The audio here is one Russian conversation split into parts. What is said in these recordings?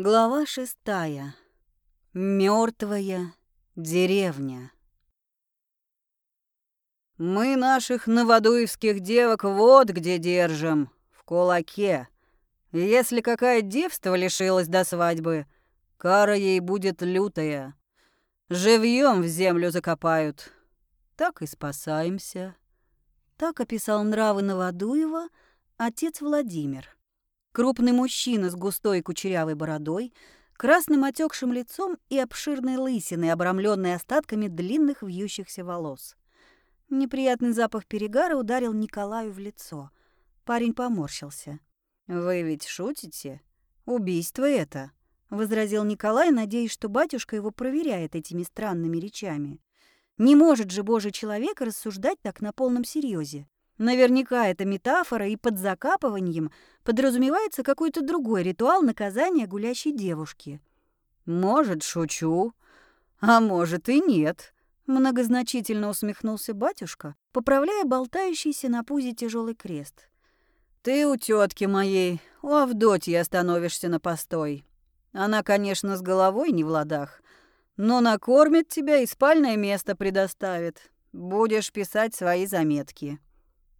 Глава шестая. Мертвая деревня. Мы наших новодуевских девок вот где держим, в кулаке. Если какая девство лишилась до свадьбы, кара ей будет лютая. Живьем в землю закопают. Так и спасаемся. Так описал нравы Новодуева отец Владимир. Крупный мужчина с густой кучерявой бородой, красным отекшим лицом и обширной лысиной, обрамленной остатками длинных вьющихся волос. Неприятный запах перегара ударил Николаю в лицо. Парень поморщился. «Вы ведь шутите? Убийство это!» — возразил Николай, надеясь, что батюшка его проверяет этими странными речами. Не может же божий человек рассуждать так на полном серьезе. Наверняка это метафора, и под закапыванием подразумевается какой-то другой ритуал наказания гулящей девушки. «Может, шучу, а может и нет», — многозначительно усмехнулся батюшка, поправляя болтающийся на пузе тяжелый крест. «Ты у тетки моей, у Авдотьи остановишься на постой. Она, конечно, с головой не в ладах, но накормит тебя и спальное место предоставит. Будешь писать свои заметки».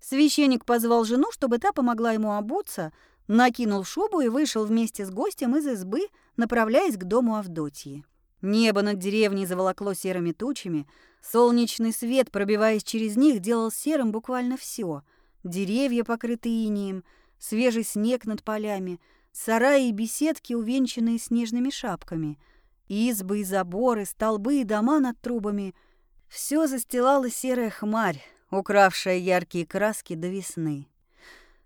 Священник позвал жену, чтобы та помогла ему обуться, накинул шубу и вышел вместе с гостем из избы, направляясь к дому Авдотьи. Небо над деревней заволокло серыми тучами, солнечный свет, пробиваясь через них, делал серым буквально все: Деревья покрыты инеем, свежий снег над полями, сараи и беседки, увенчанные снежными шапками, избы и заборы, столбы и дома над трубами — все застилала серая хмарь, укравшая яркие краски до весны.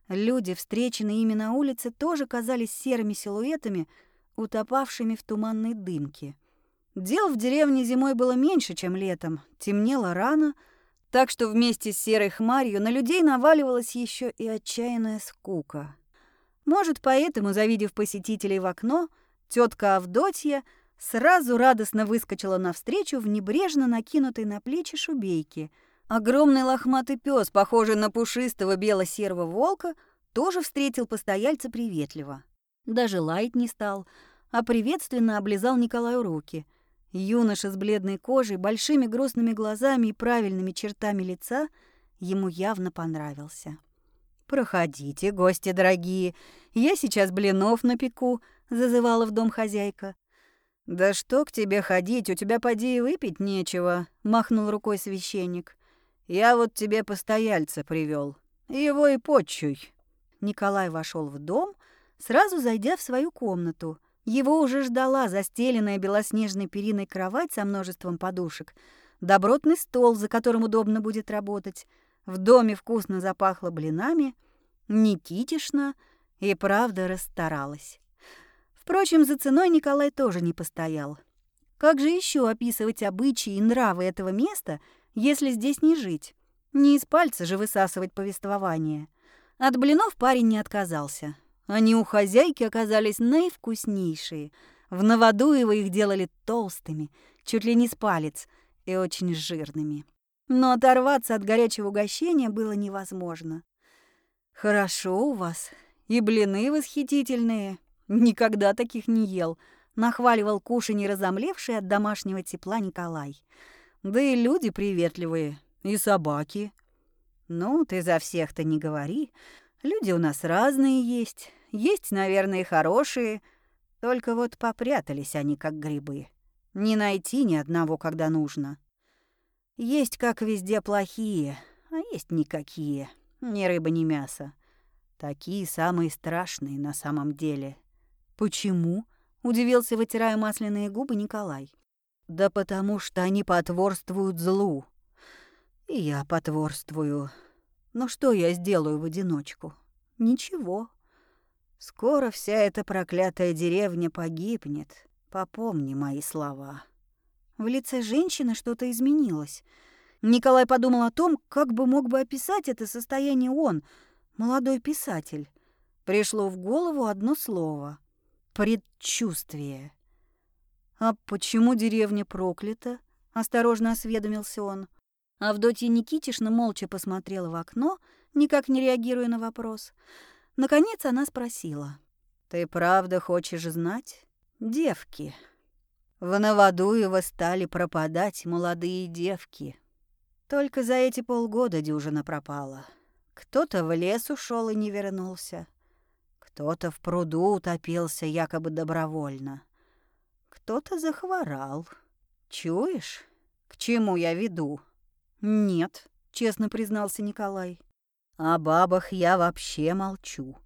Люди, встреченные ими на улице, тоже казались серыми силуэтами, утопавшими в туманной дымке. Дел в деревне зимой было меньше, чем летом, темнело рано, так что вместе с серой хмарью на людей наваливалась еще и отчаянная скука. Может, поэтому, завидев посетителей в окно, тетка Авдотья сразу радостно выскочила навстречу в небрежно накинутой на плечи шубейке — Огромный лохматый пес, похожий на пушистого бело-серого волка, тоже встретил постояльца приветливо. Даже лаять не стал, а приветственно облизал Николаю руки. Юноша с бледной кожей, большими грустными глазами и правильными чертами лица ему явно понравился. «Проходите, гости дорогие, я сейчас блинов напеку», — зазывала в дом хозяйка. «Да что к тебе ходить, у тебя поди и выпить нечего», — махнул рукой священник. Я вот тебе постояльца привел. Его и почуй. Николай вошел в дом, сразу зайдя в свою комнату. Его уже ждала застеленная белоснежной периной кровать со множеством подушек, добротный стол, за которым удобно будет работать. В доме вкусно запахло блинами, Никитишна и правда расстаралась. Впрочем, за ценой Николай тоже не постоял. Как же еще описывать обычаи и нравы этого места — если здесь не жить. Не из пальца же высасывать повествование. От блинов парень не отказался. Они у хозяйки оказались наивкуснейшие. В Новодуево их делали толстыми, чуть ли не с палец, и очень жирными. Но оторваться от горячего угощения было невозможно. «Хорошо у вас. И блины восхитительные. Никогда таких не ел», — нахваливал кушанье разомлевший от домашнего тепла Николай. Да и люди приветливые, и собаки. Ну, ты за всех-то не говори. Люди у нас разные есть. Есть, наверное, хорошие. Только вот попрятались они, как грибы. Не найти ни одного, когда нужно. Есть, как везде, плохие, а есть никакие. Ни рыба, ни мясо. Такие самые страшные на самом деле. Почему? Удивился, вытирая масляные губы Николай. Да потому что они потворствуют злу. И я потворствую. Но что я сделаю в одиночку? Ничего. Скоро вся эта проклятая деревня погибнет. Попомни мои слова. В лице женщины что-то изменилось. Николай подумал о том, как бы мог бы описать это состояние он, молодой писатель. Пришло в голову одно слово — предчувствие. «А почему деревня проклята?» — осторожно осведомился он. Авдотья Никитишна молча посмотрела в окно, никак не реагируя на вопрос. Наконец она спросила. «Ты правда хочешь знать?» девки. В Новодуево стали пропадать молодые девки. Только за эти полгода дюжина пропала. Кто-то в лес ушел и не вернулся. Кто-то в пруду утопился якобы добровольно. Кто-то захворал. Чуешь, к чему я веду? Нет, честно признался Николай. О бабах я вообще молчу.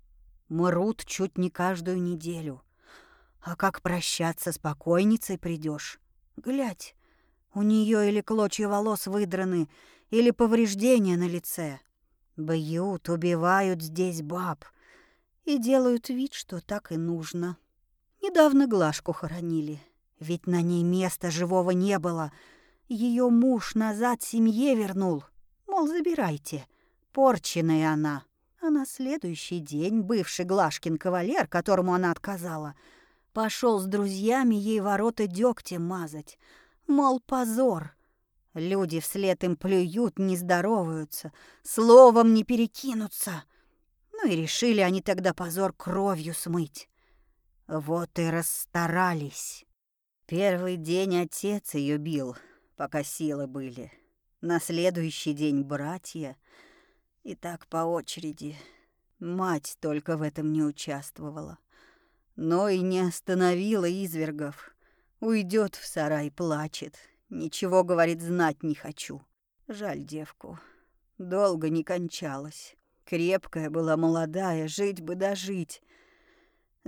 Мрут чуть не каждую неделю. А как прощаться с покойницей придешь? Глядь, у нее или клочья волос выдраны, или повреждения на лице. Бьют, убивают здесь баб и делают вид, что так и нужно. Недавно Глашку хоронили, ведь на ней места живого не было. Ее муж назад семье вернул, мол, забирайте, порченная она. А на следующий день бывший Глашкин кавалер, которому она отказала, пошел с друзьями ей ворота дегтем мазать. Мол, позор. Люди вслед им плюют, не здороваются, словом не перекинутся. Ну и решили они тогда позор кровью смыть. Вот и расстарались. Первый день отец ее бил, пока силы были. На следующий день братья. И так по очереди. Мать только в этом не участвовала. Но и не остановила извергов. Уйдет в сарай, плачет. Ничего, говорит, знать не хочу. Жаль девку. Долго не кончалась. Крепкая была молодая, жить бы дожить.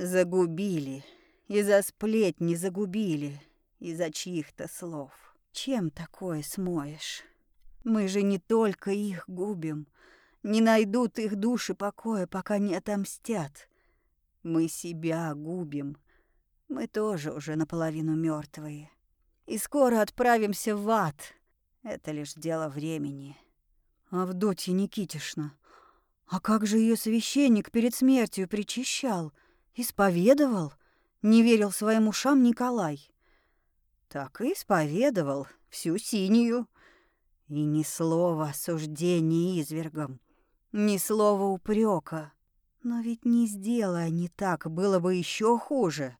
Загубили. Из-за сплетни загубили. Из-за чьих-то слов. Чем такое смоешь? Мы же не только их губим. Не найдут их души покоя, пока не отомстят. Мы себя губим. Мы тоже уже наполовину мертвые. И скоро отправимся в ад. Это лишь дело времени. Авдотья Никитишна, а как же ее священник перед смертью причащал? Исповедовал? Не верил своим ушам Николай. Так и исповедовал всю синюю. И ни слова осуждения извергом, ни слова упрека. Но ведь не сделая они так, было бы еще хуже.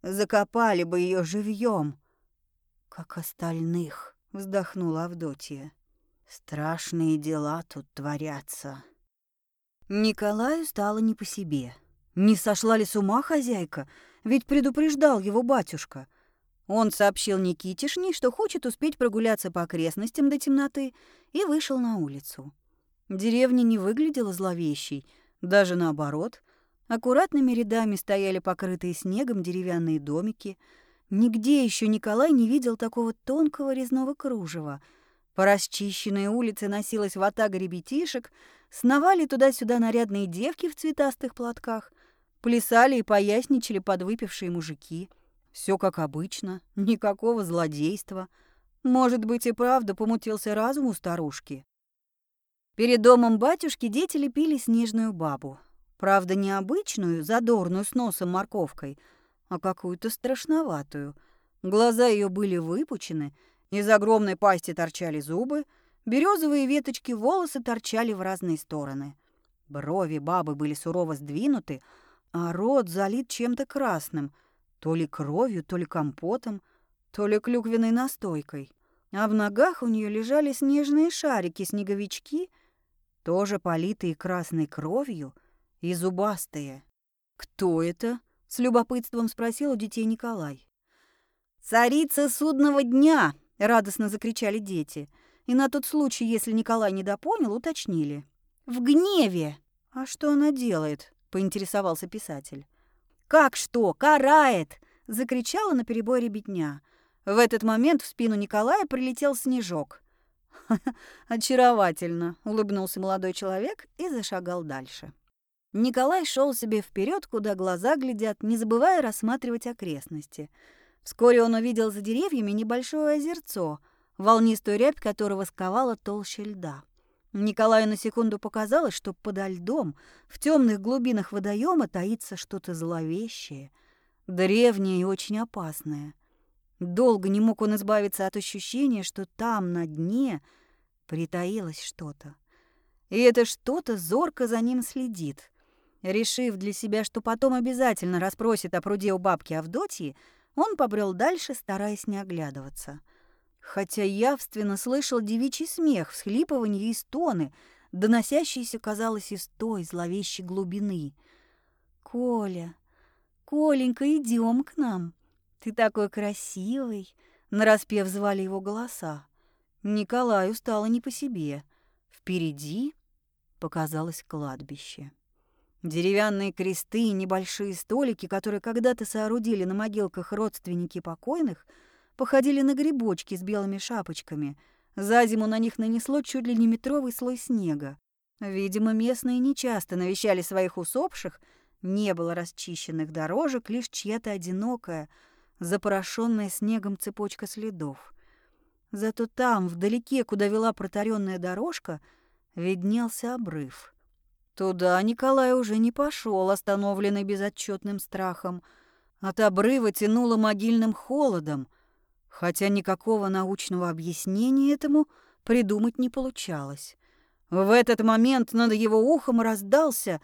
Закопали бы ее живьем, как остальных, вздохнула Авдотья. Страшные дела тут творятся. Николаю стало не по себе. Не сошла ли с ума хозяйка? Ведь предупреждал его батюшка. Он сообщил Никитишне, что хочет успеть прогуляться по окрестностям до темноты, и вышел на улицу. Деревня не выглядела зловещей, даже наоборот. Аккуратными рядами стояли покрытые снегом деревянные домики. Нигде еще Николай не видел такого тонкого резного кружева. По расчищенной улице носилась ватага ребятишек, сновали туда-сюда нарядные девки в цветастых платках — Плясали и поясничали подвыпившие мужики. Все как обычно, никакого злодейства. Может быть, и правда помутился разум у старушки. Перед домом батюшки дети лепили снежную бабу. Правда, не обычную, задорную с носом морковкой, а какую-то страшноватую. Глаза ее были выпучены, из огромной пасти торчали зубы, березовые веточки волосы торчали в разные стороны. Брови бабы были сурово сдвинуты, а рот залит чем-то красным, то ли кровью, то ли компотом, то ли клюквенной настойкой. А в ногах у нее лежали снежные шарики-снеговички, тоже политые красной кровью и зубастые. «Кто это?» — с любопытством спросил у детей Николай. «Царица судного дня!» — радостно закричали дети. И на тот случай, если Николай недопонял, уточнили. «В гневе!» «А что она делает?» Поинтересовался писатель. «Как что? Карает!» — закричала на перебой ребятня. В этот момент в спину Николая прилетел снежок. «Очаровательно!» — улыбнулся молодой человек и зашагал дальше. Николай шел себе вперед, куда глаза глядят, не забывая рассматривать окрестности. Вскоре он увидел за деревьями небольшое озерцо, волнистую рябь которого сковала толще льда. Николаю на секунду показалось, что подо льдом, в темных глубинах водоема таится что-то зловещее, древнее и очень опасное. Долго не мог он избавиться от ощущения, что там, на дне, притаилось что-то. И это что-то зорко за ним следит. Решив для себя, что потом обязательно расспросит о пруде у бабки Авдотьи, он побрел дальше, стараясь не оглядываться. Хотя явственно слышал девичий смех, всхлипывание и стоны, доносящиеся, казалось, из той зловещей глубины. «Коля, Коленька, идем к нам. Ты такой красивый!» Нараспев звали его голоса. Николаю стало не по себе. Впереди показалось кладбище. Деревянные кресты и небольшие столики, которые когда-то соорудили на могилках родственники покойных, походили на грибочки с белыми шапочками. За зиму на них нанесло чуть ли не метровый слой снега. Видимо, местные нечасто навещали своих усопших, не было расчищенных дорожек, лишь чья-то одинокая, запорошенная снегом цепочка следов. Зато там, вдалеке, куда вела протаренная дорожка, виднелся обрыв — Туда Николай уже не пошел, остановленный безотчетным страхом. От обрыва тянуло могильным холодом, хотя никакого научного объяснения этому придумать не получалось. В этот момент над его ухом раздался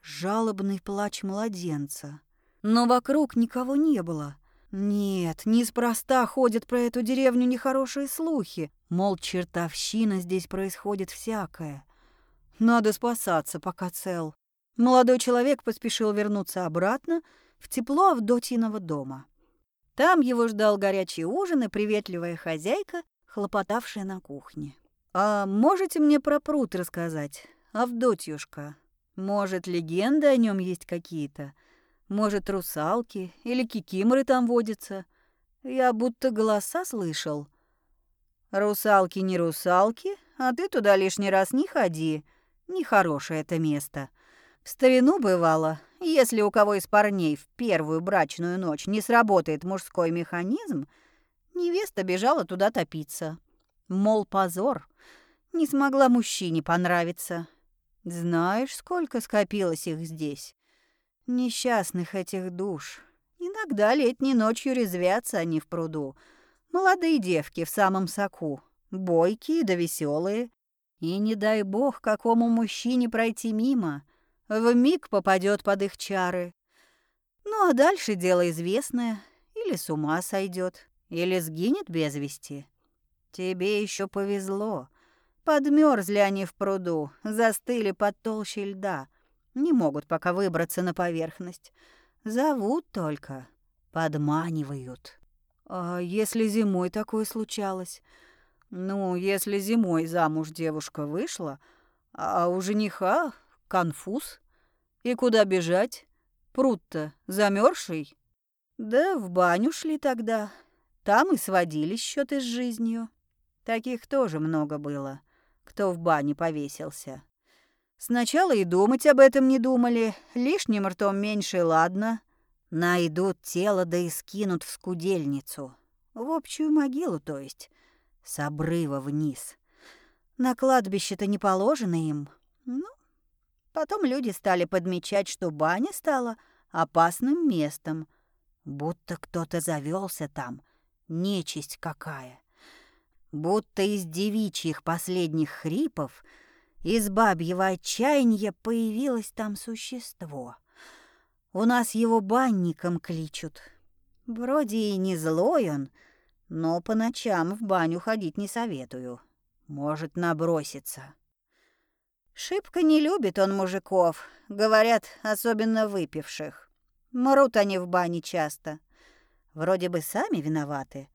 жалобный плач младенца. Но вокруг никого не было. Нет, неспроста ходят про эту деревню нехорошие слухи, мол, чертовщина здесь происходит всякое. Надо спасаться, пока цел. Молодой человек поспешил вернуться обратно в тепло Авдотьиного дома. Там его ждал горячий ужин и приветливая хозяйка, хлопотавшая на кухне. «А можете мне про пруд рассказать, Авдотьюшка? Может, легенды о нем есть какие-то? Может, русалки или кикиморы там водятся? Я будто голоса слышал». «Русалки не русалки, а ты туда лишний раз не ходи», Нехорошее это место. В старину бывало, если у кого из парней в первую брачную ночь не сработает мужской механизм, невеста бежала туда топиться. Мол, позор, не смогла мужчине понравиться. Знаешь, сколько скопилось их здесь? Несчастных этих душ. Иногда летней ночью резвятся они в пруду. Молодые девки в самом соку, бойкие да веселые. И не дай бог какому мужчине пройти мимо, в миг попадет под их чары. Ну а дальше дело известное, или с ума сойдет, или сгинет без вести. Тебе еще повезло. Подмерзли они в пруду, застыли под толщей льда, не могут пока выбраться на поверхность. Зовут только, подманивают. А если зимой такое случалось? Ну, если зимой замуж девушка вышла, а у жениха конфуз. И куда бежать? Пруд-то замерзший. Да в баню шли тогда. Там и сводились счеты с жизнью. Таких тоже много было, кто в бане повесился. Сначала и думать об этом не думали, лишним ртом меньше, ладно. Найдут тело, да и скинут в скудельницу. В общую могилу, то есть с обрыва вниз. На кладбище-то не положено им. Ну, потом люди стали подмечать, что баня стала опасным местом, будто кто-то завелся там, нечисть какая. Будто из девичьих последних хрипов, из бабьего отчаяния появилось там существо. У нас его банником кличут. Вроде и не злой он, — но по ночам в баню ходить не советую. Может наброситься. Шибко не любит он мужиков, говорят, особенно выпивших. Мрут они в бане часто. Вроде бы сами виноваты.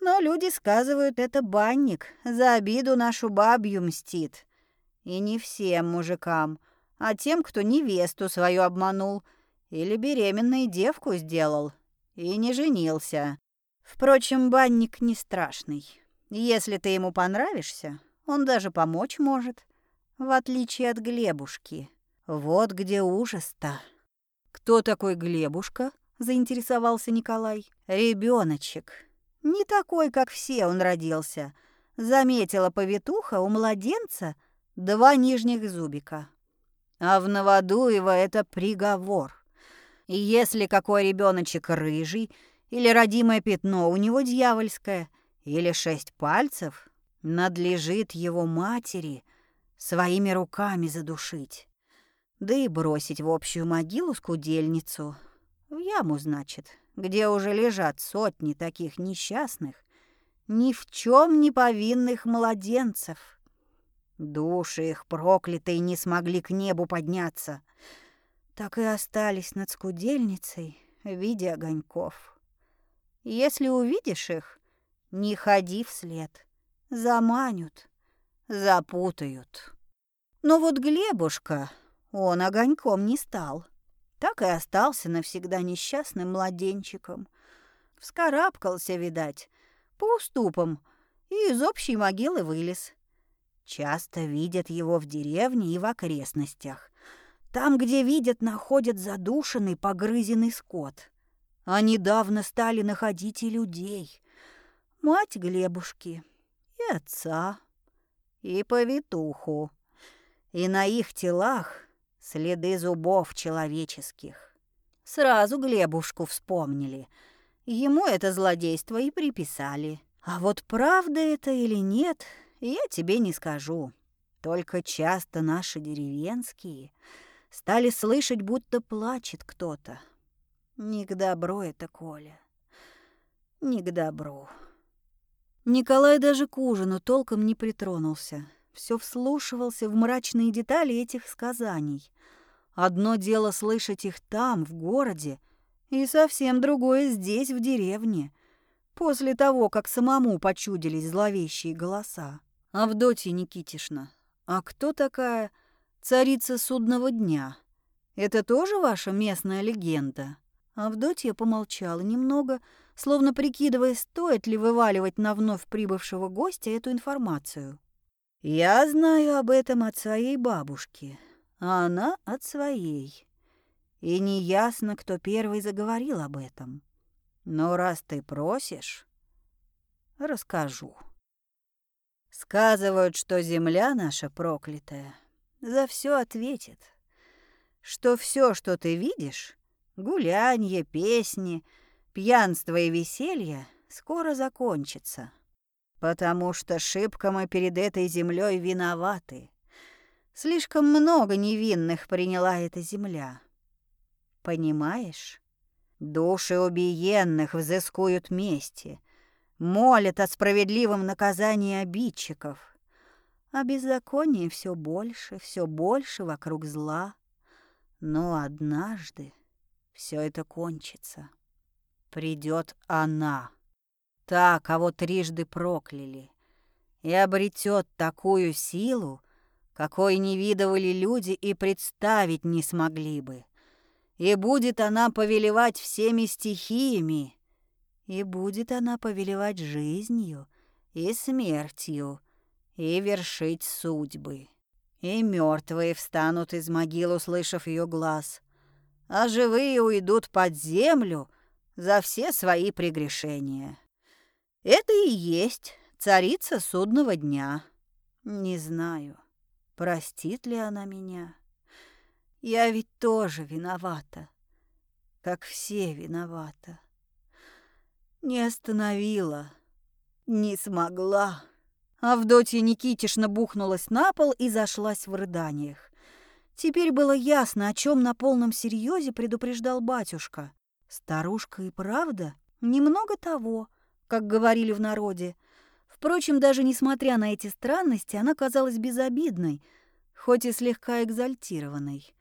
Но люди сказывают, это банник, за обиду нашу бабью мстит. И не всем мужикам, а тем, кто невесту свою обманул или беременной девку сделал и не женился. Впрочем, банник не страшный. Если ты ему понравишься, он даже помочь может, в отличие от Глебушки. Вот где ужас-то. Кто такой Глебушка? заинтересовался Николай. Ребеночек. Не такой, как все он родился. Заметила повитуха у младенца два нижних зубика. А в Новодуево это приговор. И если какой ребеночек рыжий или родимое пятно у него дьявольское, или шесть пальцев, надлежит его матери своими руками задушить. Да и бросить в общую могилу скудельницу. В яму, значит, где уже лежат сотни таких несчастных, ни в чем не повинных младенцев. Души их проклятые не смогли к небу подняться, так и остались над скудельницей в виде огоньков. Если увидишь их, не ходи вслед, заманют, запутают. Но вот Глебушка, он огоньком не стал, так и остался навсегда несчастным младенчиком. Вскарабкался, видать, по уступам и из общей могилы вылез. Часто видят его в деревне и в окрестностях. Там, где видят, находят задушенный, погрызенный скот. А недавно стали находить и людей. Мать Глебушки и отца, и повитуху. И на их телах следы зубов человеческих. Сразу Глебушку вспомнили — Ему это злодейство и приписали. А вот правда это или нет, я тебе не скажу. Только часто наши деревенские стали слышать, будто плачет кто-то. Не к добру это, Коля. Не к добру. Николай даже к ужину толком не притронулся. Все вслушивался в мрачные детали этих сказаний. Одно дело слышать их там, в городе, и совсем другое здесь, в деревне, после того, как самому почудились зловещие голоса. Авдотья Никитишна, а кто такая царица судного дня? Это тоже ваша местная легенда?» Авдотья помолчала немного, словно прикидывая, стоит ли вываливать на вновь прибывшего гостя эту информацию. «Я знаю об этом от своей бабушки, а она от своей. И неясно, кто первый заговорил об этом. Но раз ты просишь, расскажу. Сказывают, что земля наша проклятая за все ответит. Что все, что ты видишь, гулянье, песни, пьянство и веселье, скоро закончится. Потому что шибко мы перед этой землей виноваты. Слишком много невинных приняла эта земля. Понимаешь? Души убиенных взыскуют мести, молят о справедливом наказании обидчиков. А беззаконие все больше, все больше вокруг зла. Но однажды все это кончится. Придет она, та, кого трижды прокляли, и обретет такую силу, какой не видывали люди и представить не смогли бы и будет она повелевать всеми стихиями, и будет она повелевать жизнью и смертью, и вершить судьбы. И мертвые встанут из могил, услышав ее глаз, а живые уйдут под землю за все свои прегрешения. Это и есть царица судного дня. Не знаю, простит ли она меня. Я ведь тоже виновата, как все виновата. Не остановила, не смогла. Авдотья Никитишна бухнулась на пол и зашлась в рыданиях. Теперь было ясно, о чем на полном серьезе предупреждал батюшка. Старушка и правда немного того, как говорили в народе. Впрочем, даже несмотря на эти странности, она казалась безобидной, хоть и слегка экзальтированной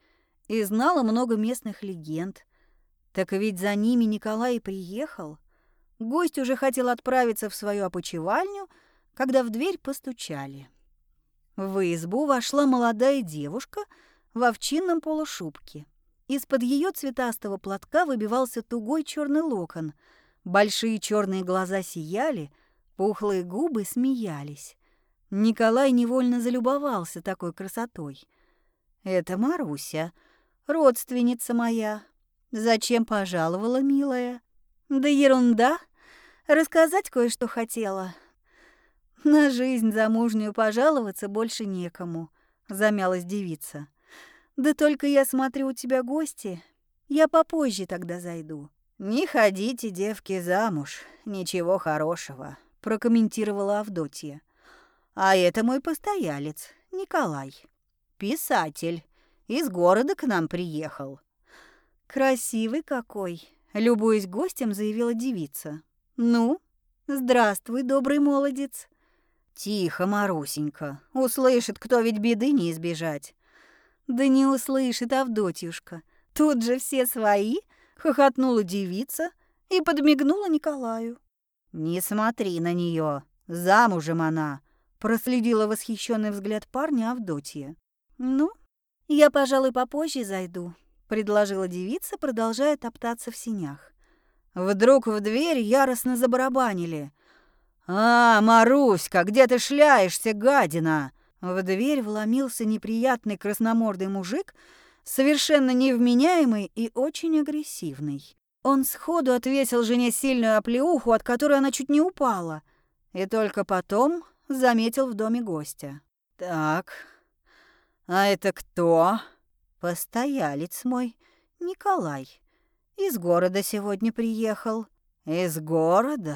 и знала много местных легенд. Так ведь за ними Николай и приехал. Гость уже хотел отправиться в свою опочивальню, когда в дверь постучали. В избу вошла молодая девушка в овчинном полушубке. Из-под ее цветастого платка выбивался тугой черный локон. Большие черные глаза сияли, пухлые губы смеялись. Николай невольно залюбовался такой красотой. «Это Маруся», родственница моя. Зачем пожаловала, милая? Да ерунда. Рассказать кое-что хотела. На жизнь замужнюю пожаловаться больше некому, замялась девица. Да только я смотрю, у тебя гости. Я попозже тогда зайду. Не ходите, девки, замуж. Ничего хорошего, прокомментировала Авдотья. А это мой постоялец, Николай. Писатель Из города к нам приехал». «Красивый какой!» — любуясь гостем, заявила девица. «Ну, здравствуй, добрый молодец!» «Тихо, Марусенька, услышит, кто ведь беды не избежать». «Да не услышит Авдотьюшка. Тут же все свои!» — хохотнула девица и подмигнула Николаю. «Не смотри на нее, замужем она!» — проследила восхищенный взгляд парня Авдотья. «Ну, я, пожалуй, попозже зайду», — предложила девица, продолжая топтаться в синях. Вдруг в дверь яростно забарабанили. «А, Маруська, где ты шляешься, гадина?» В дверь вломился неприятный красномордый мужик, совершенно невменяемый и очень агрессивный. Он сходу отвесил жене сильную оплеуху, от которой она чуть не упала, и только потом заметил в доме гостя. «Так, а это кто?» «Постоялец мой, Николай. Из города сегодня приехал». «Из города?»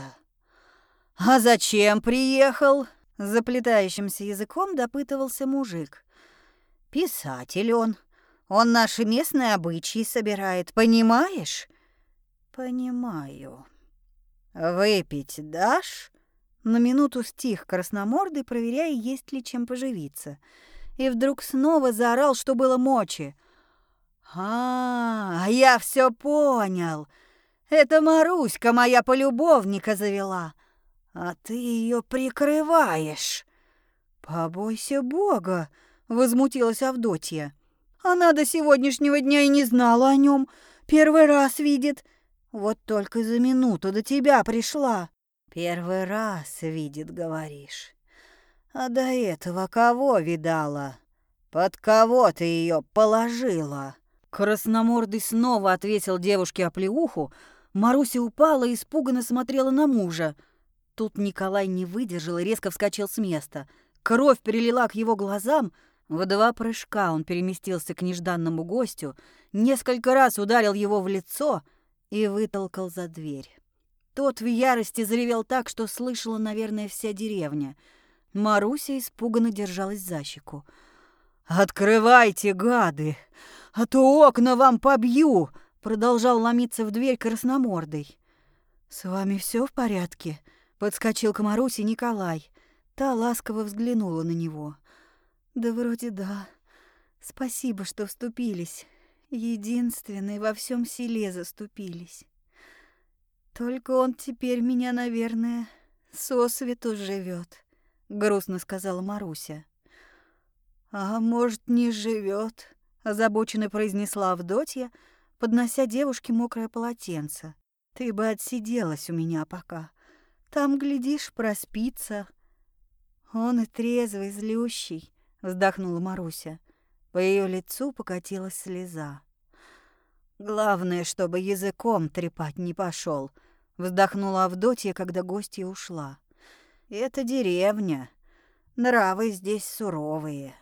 «А зачем приехал?» Заплетающимся языком допытывался мужик. «Писатель он. Он наши местные обычаи собирает, понимаешь?» «Понимаю». «Выпить дашь?» На минуту стих красномордый, проверяя, есть ли чем поживиться. И вдруг снова заорал, что было мочи. «А, я все понял. Это Маруська моя полюбовника завела а ты ее прикрываешь. Побойся Бога, возмутилась Авдотья. Она до сегодняшнего дня и не знала о нем, первый раз видит. Вот только за минуту до тебя пришла. Первый раз видит, говоришь. А до этого кого видала? Под кого ты ее положила? Красномордый снова ответил девушке оплеуху. Маруся упала и испуганно смотрела на мужа. Тут Николай не выдержал и резко вскочил с места. Кровь перелила к его глазам. В два прыжка он переместился к нежданному гостю, несколько раз ударил его в лицо и вытолкал за дверь. Тот в ярости заревел так, что слышала, наверное, вся деревня. Маруся испуганно держалась за щеку. «Открывайте, гады, а то окна вам побью!» Продолжал ломиться в дверь красномордой. «С вами все в порядке?» Подскочил к Марусе Николай. Та ласково взглянула на него. «Да вроде да. Спасибо, что вступились. Единственные во всем селе заступились. Только он теперь меня, наверное, сосвету живет, грустно сказала Маруся. А может, не живет, озабоченно произнесла Авдотья, поднося девушке мокрое полотенце. Ты бы отсиделась у меня пока. Там, глядишь, проспится. Он и трезвый, злющий, вздохнула Маруся. По ее лицу покатилась слеза. Главное, чтобы языком трепать не пошел, вздохнула Авдотья, когда гостья ушла. Это деревня. Нравы здесь суровые.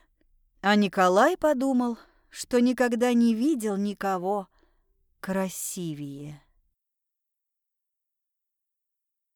А Николай подумал, что никогда не видел никого красивее.